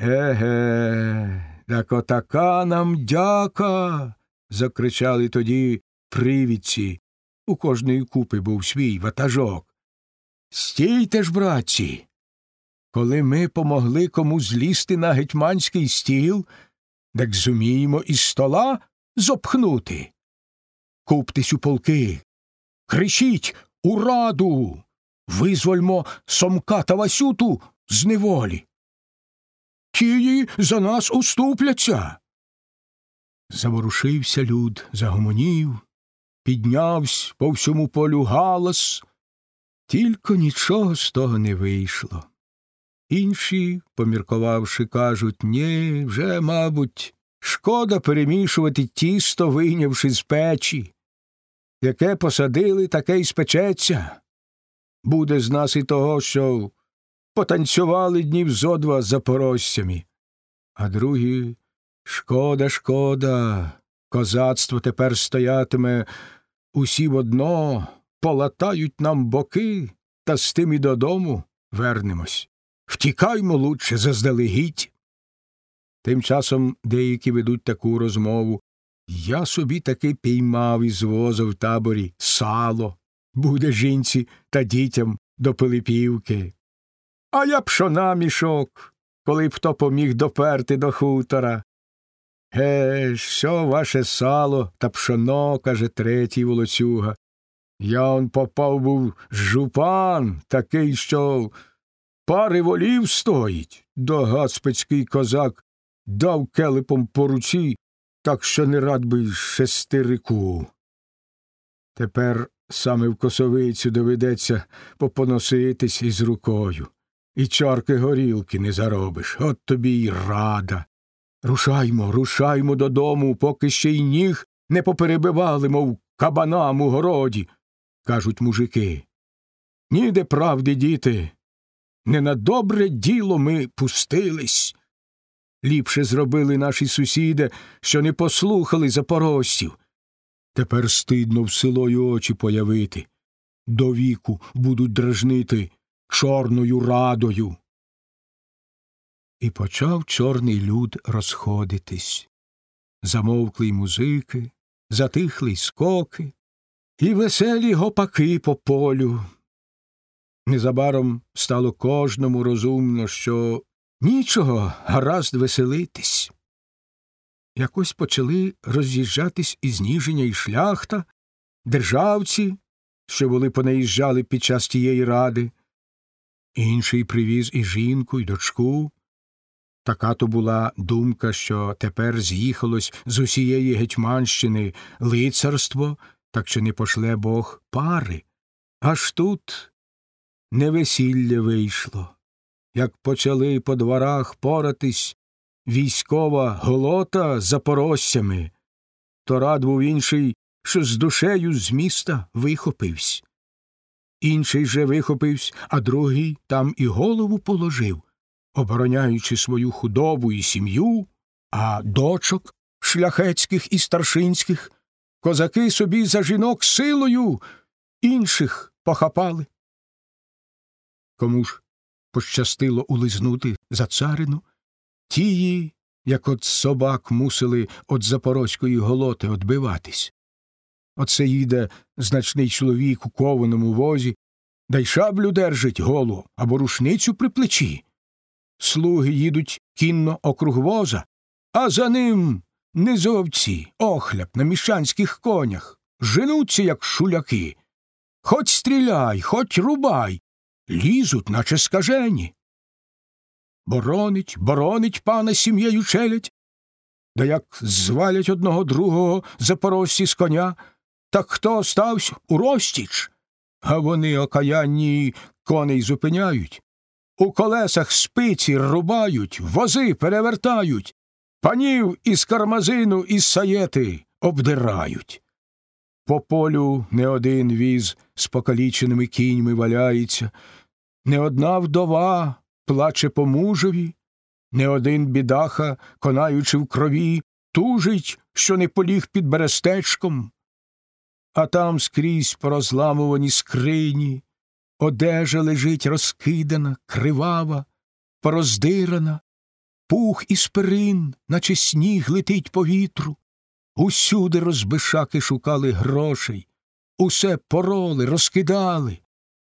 Еге, так отака нам дяка. закричали тоді привідці. У кожної купи був свій ватажок. Стійте ж, братці. Коли ми помогли кому злізти на гетьманський стіл, так зуміємо із стола зопхнути. Куптесь у полки, кричіть у раду, визвольмо Сомка та Васюту з неволі. Тії за нас уступляться. Заворушився люд, загомонів, піднявсь по всьому полю галас, тільки нічого з того не вийшло. Інші, поміркувавши, кажуть ні, вже, мабуть, шкода перемішувати тісто, вийнявши з печі. Яке посадили, таке й спечеться. Буде з нас і того, що потанцювали днів зо два запорожцями. А другі шкода, шкода, козацтво тепер стоятиме усі в одно, полатають нам боки, та з тим і додому вернемось. Втікаймо лучше заздалегідь. Тим часом деякі ведуть таку розмову. Я собі таки піймав із воза в таборі сало, буде жінці та дітям до Пилипівки. А я пшона мішок, коли б хто поміг доперти до хутора. Ге, що ваше сало та пшоно, каже третій волоцюга. Я он попав був жупан, такий, що пари волів стоїть. Догацпецький козак дав келепом по руці, так що не рад би шестирику. Тепер саме в косовицю доведеться попоноситись із рукою. І чарки горілки не заробиш, от тобі й рада. Рушаймо, рушаймо додому, поки ще й ніг не поперебивали, мов кабанам у городі, кажуть мужики. Ніде правди, діти. Не на добре діло ми пустились. Ліпше зробили наші сусіди, що не послухали запорожців. Тепер стидно в село й очі появити. До віку будуть дражнити чорною радою. І почав чорний люд розходитись. Замовкли й музики, затихли й скоки, і веселі гопаки по полю. Незабаром стало кожному розумно, що нічого гаразд веселитись. Якось почали роз'їжджатись і зніження і шляхта, державці, що були понаїжджали під час тієї ради, інший привіз і жінку, і дочку. Така то була думка, що тепер з'їхалось з усієї Гетьманщини лицарство, так що не пошле Бог пари. Аж тут не весілля вийшло. Як почали по дворах поратись військова голота з запорожцями, то рад був інший, що з душею з міста вихопивсь. Інший же вихопивсь, а другий там і голову положив, обороняючи свою худобу і сім'ю, а дочок шляхетських і старшинських козаки собі за жінок силою інших похапали. Кому ж пощастило улизнути за царину, тії, як от собак мусили від запорозької голоти odбиватись. Оце їде значний чоловік у кованому возі, да й шаблю держить голу або рушницю при плечі. Слуги їдуть кінно округ воза, а за ним низовці, охляп на міщанських конях, женуться, як шуляки. Хоч стріляй, хоч рубай, лізуть, наче скажені. Боронить, боронить пана сім'єю челядь, да як звалять одного другого запорожці з коня, так хто остався у розтіч, а вони окаянні коней зупиняють, у колесах спиці рубають, вози перевертають, панів із кармазину із саєти обдирають. По полю не один віз з покаліченими кіньми валяється, не одна вдова плаче по мужеві, не один бідаха, конаючи в крові, тужить, що не поліг під берестечком, а там скрізь порозламувані скрині, одежа лежить розкидана, кривава, пороздирана, пух із перин, наче сніг летить по вітру. Усюди розбишаки шукали грошей, усе пороли, розкидали,